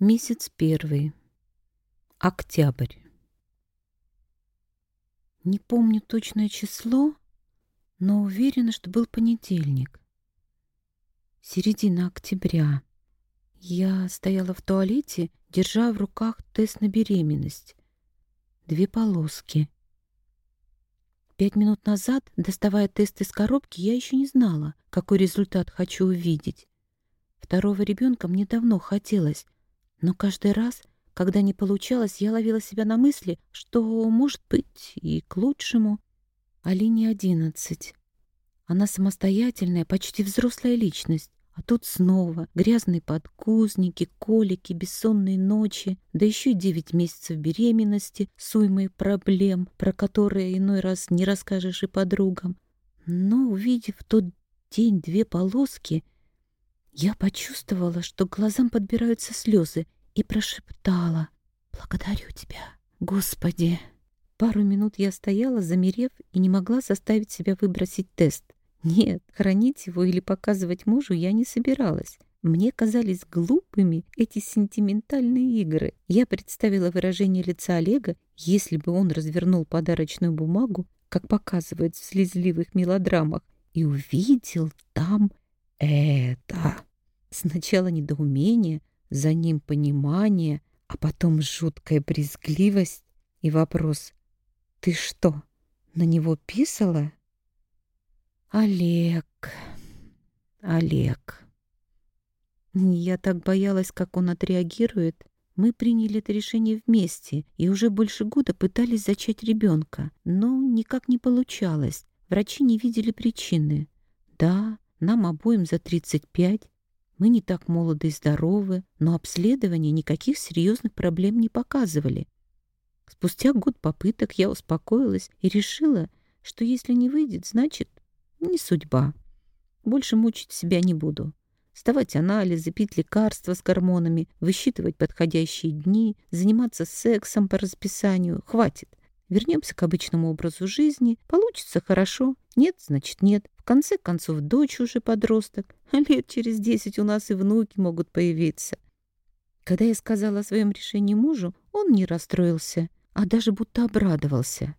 Месяц первый. Октябрь. Не помню точное число, но уверена, что был понедельник. Середина октября. Я стояла в туалете, держа в руках тест на беременность. Две полоски. Пять минут назад, доставая тест из коробки, я еще не знала, какой результат хочу увидеть. Второго ребенка мне давно хотелось — но каждый раз, когда не получалось, я ловила себя на мысли, что, может быть, и к лучшему. Алине одиннадцать. Она самостоятельная, почти взрослая личность. А тут снова грязные подгузники, колики, бессонные ночи, да еще девять месяцев беременности с уймой проблем, про которые иной раз не расскажешь и подругам. Но, увидев тот день две полоски, я почувствовала, что к глазам подбираются слезы, и прошептала «Благодарю тебя, Господи!». Пару минут я стояла, замерев, и не могла заставить себя выбросить тест. Нет, хранить его или показывать мужу я не собиралась. Мне казались глупыми эти сентиментальные игры. Я представила выражение лица Олега, если бы он развернул подарочную бумагу, как показывают в слезливых мелодрамах, и увидел там это. Сначала недоумение, за ним понимание, а потом жуткая брезгливость и вопрос «Ты что, на него писала?» «Олег, Олег». Я так боялась, как он отреагирует. Мы приняли это решение вместе и уже больше года пытались зачать ребенка, но никак не получалось. Врачи не видели причины. Да, нам обоим за 35. Мы не так молоды и здоровы, но обследования никаких серьезных проблем не показывали. Спустя год попыток я успокоилась и решила, что если не выйдет, значит, не судьба. Больше мучить себя не буду. Сдавать анализы, пить лекарства с гормонами, высчитывать подходящие дни, заниматься сексом по расписанию. Хватит. Вернемся к обычному образу жизни. Получится хорошо. Нет, значит нет. Конце концов, дочь уже подросток. А лет через десять у нас и внуки могут появиться. Когда я сказала о своем решении мужу, он не расстроился, а даже будто обрадовался.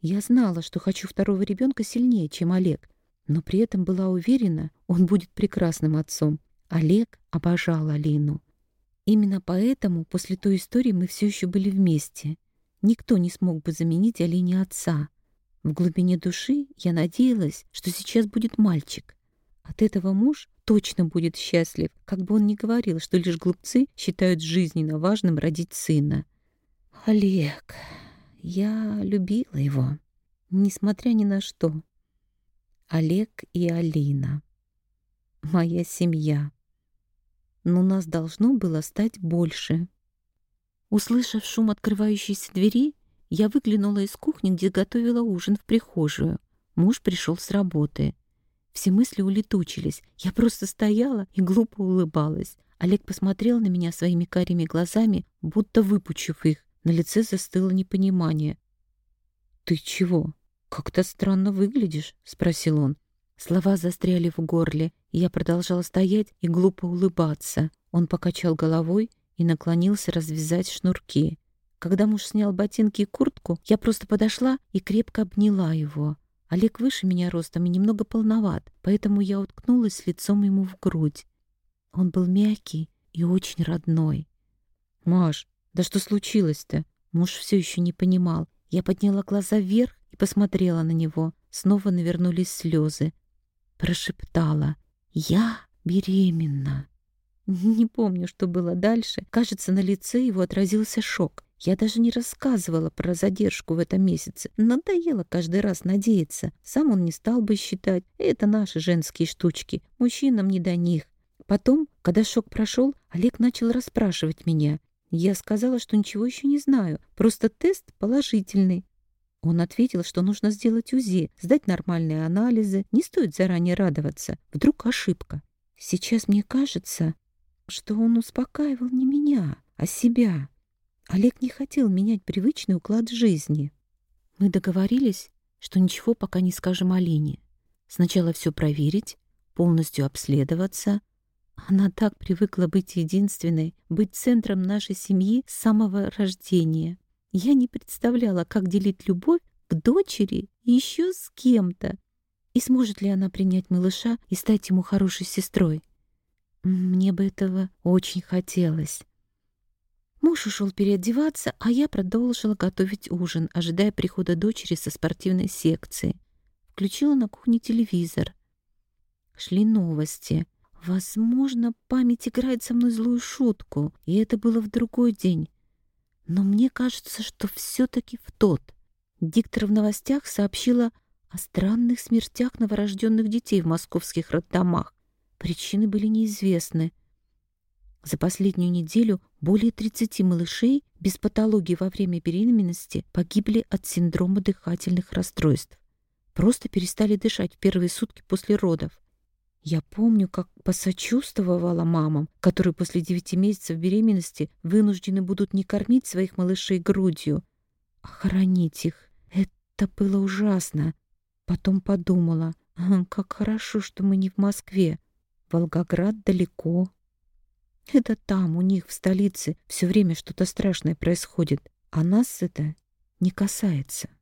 Я знала, что хочу второго ребенка сильнее, чем Олег, но при этом была уверена, он будет прекрасным отцом. Олег обожал Алину. Именно поэтому после той истории мы все еще были вместе. Никто не смог бы заменить Алине отца. В глубине души я надеялась, что сейчас будет мальчик. От этого муж точно будет счастлив, как бы он ни говорил, что лишь глупцы считают жизненно важным родить сына. Олег, я любила его, несмотря ни на что. Олег и Алина. Моя семья. Но нас должно было стать больше. Услышав шум открывающейся двери, я выглянула из кухни, где готовила ужин в прихожую. Муж пришел с работы. Все мысли улетучились. Я просто стояла и глупо улыбалась. Олег посмотрел на меня своими карими глазами, будто выпучив их. На лице застыло непонимание. «Ты чего? Как-то странно выглядишь?» — спросил он. Слова застряли в горле, и я продолжала стоять и глупо улыбаться. Он покачал головой и наклонился развязать шнурки. Когда муж снял ботинки и куртку, я просто подошла и крепко обняла его. Олег выше меня ростом и немного полноват, поэтому я уткнулась лицом ему в грудь. Он был мягкий и очень родной. «Маш, да что случилось-то?» Муж все еще не понимал. Я подняла глаза вверх и посмотрела на него. Снова навернулись слезы. Прошептала «Я беременна». Не помню, что было дальше. Кажется, на лице его отразился шок. Я даже не рассказывала про задержку в этом месяце. Надоело каждый раз надеяться. Сам он не стал бы считать. Это наши женские штучки. Мужчинам не до них. Потом, когда шок прошел, Олег начал расспрашивать меня. Я сказала, что ничего еще не знаю. Просто тест положительный. Он ответил, что нужно сделать УЗИ, сдать нормальные анализы. Не стоит заранее радоваться. Вдруг ошибка. Сейчас мне кажется, что он успокаивал не меня, а себя. Олег не хотел менять привычный уклад жизни. Мы договорились, что ничего пока не скажем Алине. Сначала все проверить, полностью обследоваться, Она так привыкла быть единственной, быть центром нашей семьи с самого рождения. Я не представляла, как делить любовь к дочери еще с кем-то. И сможет ли она принять малыша и стать ему хорошей сестрой? Мне бы этого очень хотелось. Муж ушел переодеваться, а я продолжила готовить ужин, ожидая прихода дочери со спортивной секции. Включила на кухне телевизор. Шли новости. Возможно, память играет со мной злую шутку, и это было в другой день. Но мне кажется, что все-таки в тот. Диктор в новостях сообщила о странных смертях новорожденных детей в московских роддомах. Причины были неизвестны. За последнюю неделю более 30 малышей без патологии во время беременности погибли от синдрома дыхательных расстройств. Просто перестали дышать в первые сутки после родов. Я помню, как посочувствовала мамам, которые после девяти месяцев беременности вынуждены будут не кормить своих малышей грудью, а хоронить их. Это было ужасно. Потом подумала, как хорошо, что мы не в Москве. Волгоград далеко. Это там, у них, в столице, все время что-то страшное происходит, а нас это не касается.